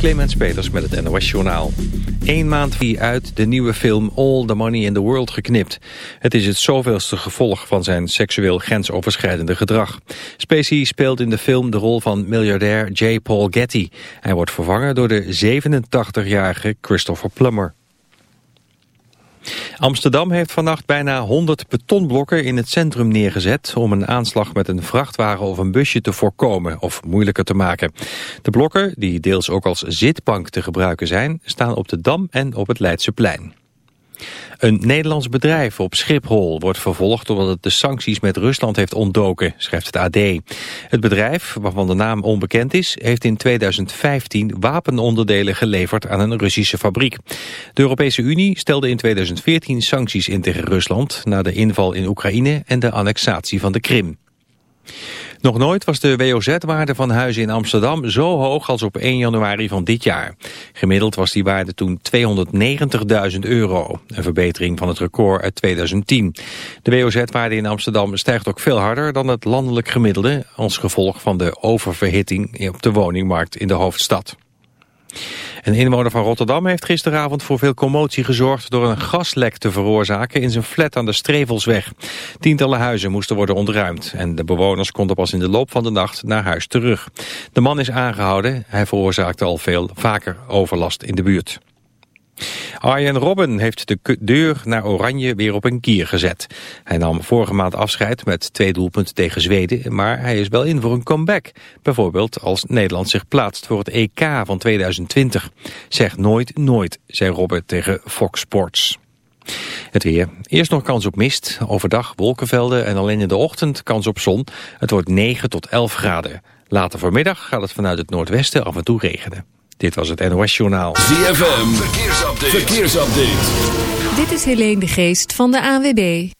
Clemens Peters met het NOS Journaal. Eén maand wie uit de nieuwe film All the Money in the World geknipt. Het is het zoveelste gevolg van zijn seksueel grensoverschrijdende gedrag. Spacey speelt in de film de rol van miljardair J. Paul Getty. Hij wordt vervangen door de 87-jarige Christopher Plummer. Amsterdam heeft vannacht bijna 100 betonblokken in het centrum neergezet... om een aanslag met een vrachtwagen of een busje te voorkomen of moeilijker te maken. De blokken, die deels ook als zitbank te gebruiken zijn... staan op de Dam en op het Leidseplein. Een Nederlands bedrijf op Schiphol wordt vervolgd omdat het de sancties met Rusland heeft ontdoken, schrijft het AD. Het bedrijf, waarvan de naam onbekend is, heeft in 2015 wapenonderdelen geleverd aan een Russische fabriek. De Europese Unie stelde in 2014 sancties in tegen Rusland na de inval in Oekraïne en de annexatie van de Krim. Nog nooit was de WOZ-waarde van huizen in Amsterdam zo hoog als op 1 januari van dit jaar. Gemiddeld was die waarde toen 290.000 euro, een verbetering van het record uit 2010. De WOZ-waarde in Amsterdam stijgt ook veel harder dan het landelijk gemiddelde... als gevolg van de oververhitting op de woningmarkt in de hoofdstad. Een inwoner van Rotterdam heeft gisteravond voor veel commotie gezorgd door een gaslek te veroorzaken in zijn flat aan de Strevelsweg. Tientallen huizen moesten worden ontruimd en de bewoners konden pas in de loop van de nacht naar huis terug. De man is aangehouden, hij veroorzaakte al veel vaker overlast in de buurt. Arjen Robben heeft de deur naar Oranje weer op een kier gezet. Hij nam vorige maand afscheid met twee doelpunten tegen Zweden, maar hij is wel in voor een comeback. Bijvoorbeeld als Nederland zich plaatst voor het EK van 2020. Zeg nooit nooit, zei Robben tegen Fox Sports. Het weer. Eerst nog kans op mist. Overdag wolkenvelden en alleen in de ochtend kans op zon. Het wordt 9 tot 11 graden. Later vanmiddag gaat het vanuit het noordwesten af en toe regenen. Dit was het NOS Journaal. ZFM, verkeersupdate. verkeersupdate. Dit is Helene de Geest van de AWB.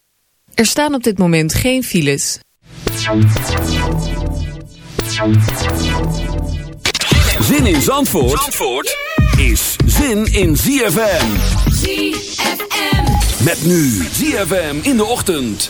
Er staan op dit moment geen files. Zin in Zandvoort, Zandvoort is zin in ZFM. ZFM. Met nu ZFM in de ochtend.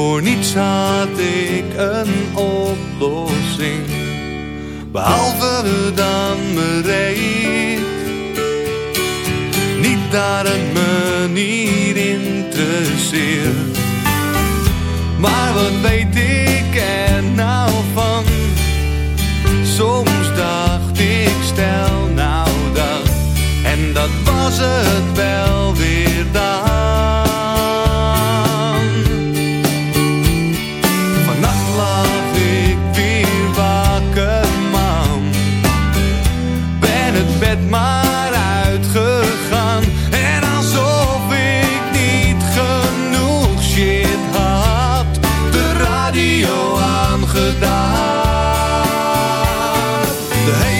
voor niets had hele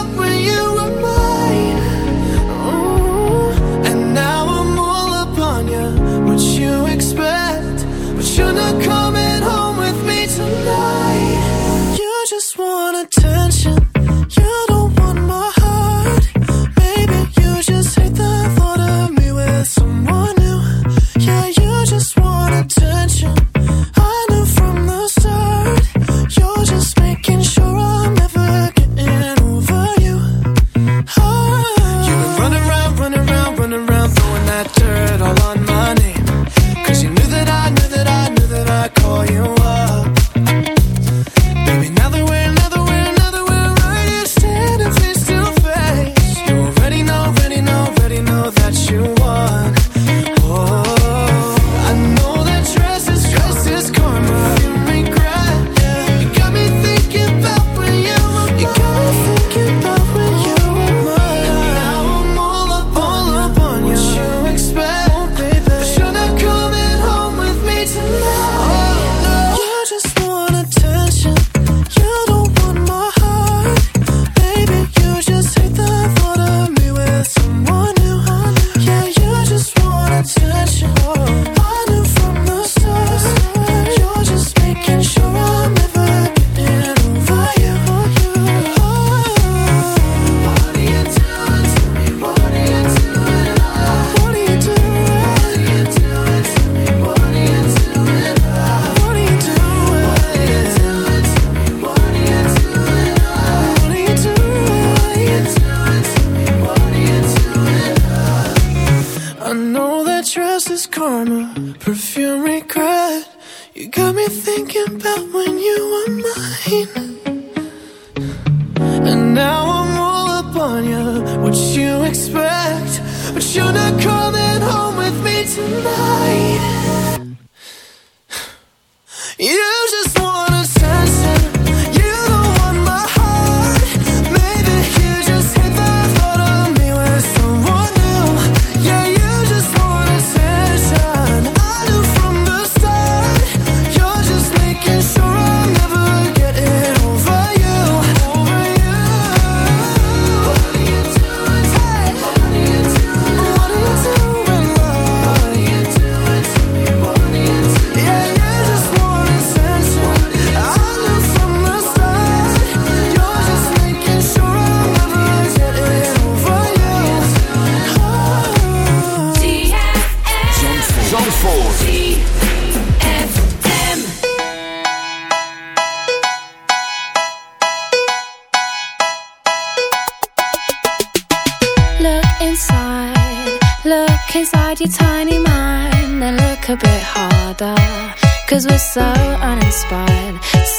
just wanna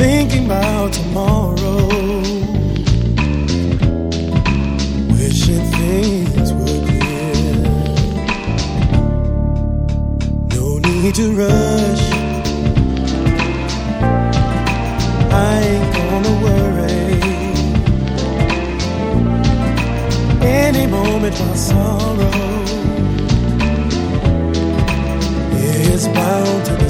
thinking about tomorrow. Wishing things were clear. No need to rush. I ain't gonna worry. Any moment my sorrow is bound to be.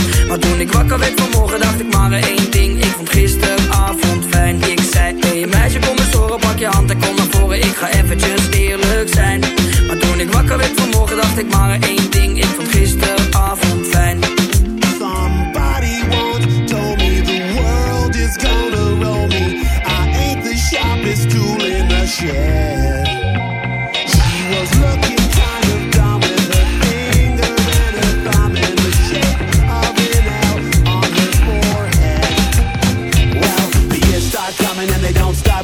Maar toen ik wakker werd vanmorgen, dacht ik maar één ding. Ik vond gisteravond fijn. Ik zei, hey meisje, kom eens horen, pak je hand en kom naar voren. Ik ga eventjes eerlijk zijn. Maar toen ik wakker werd vanmorgen, dacht ik maar één ding. Ik vond gisteravond fijn. Somebody once told me the world is gonna roll me. I ain't the sharpest tool in the shed.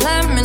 and slamming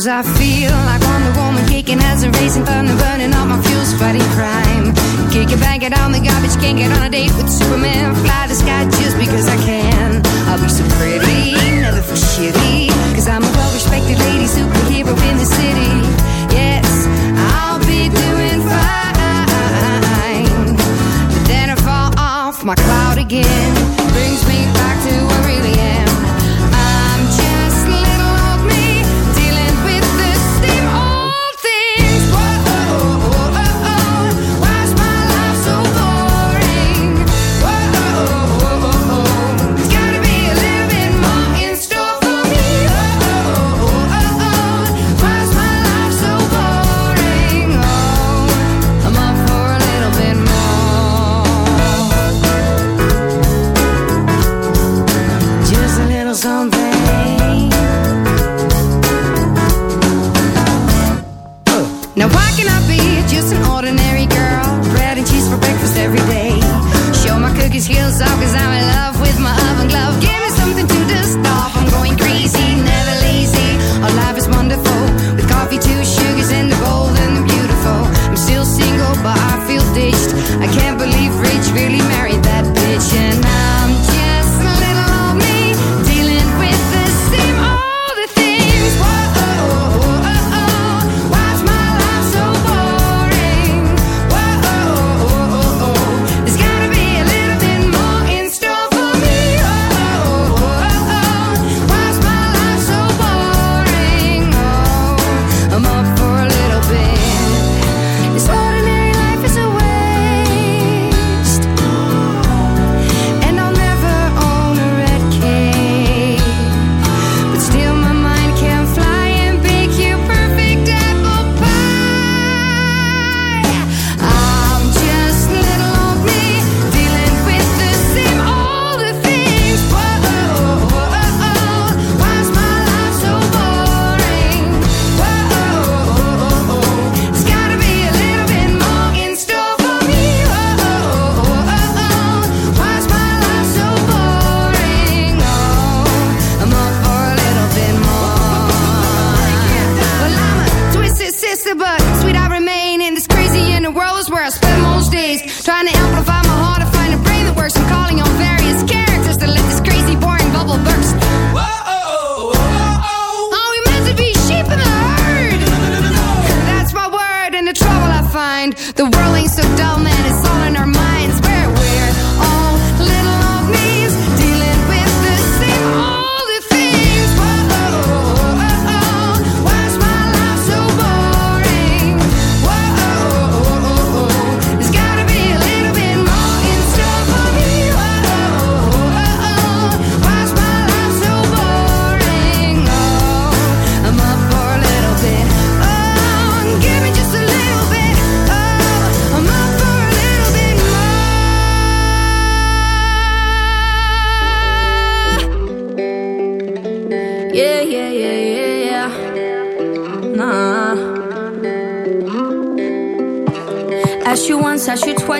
Sometimes I feel I can't believe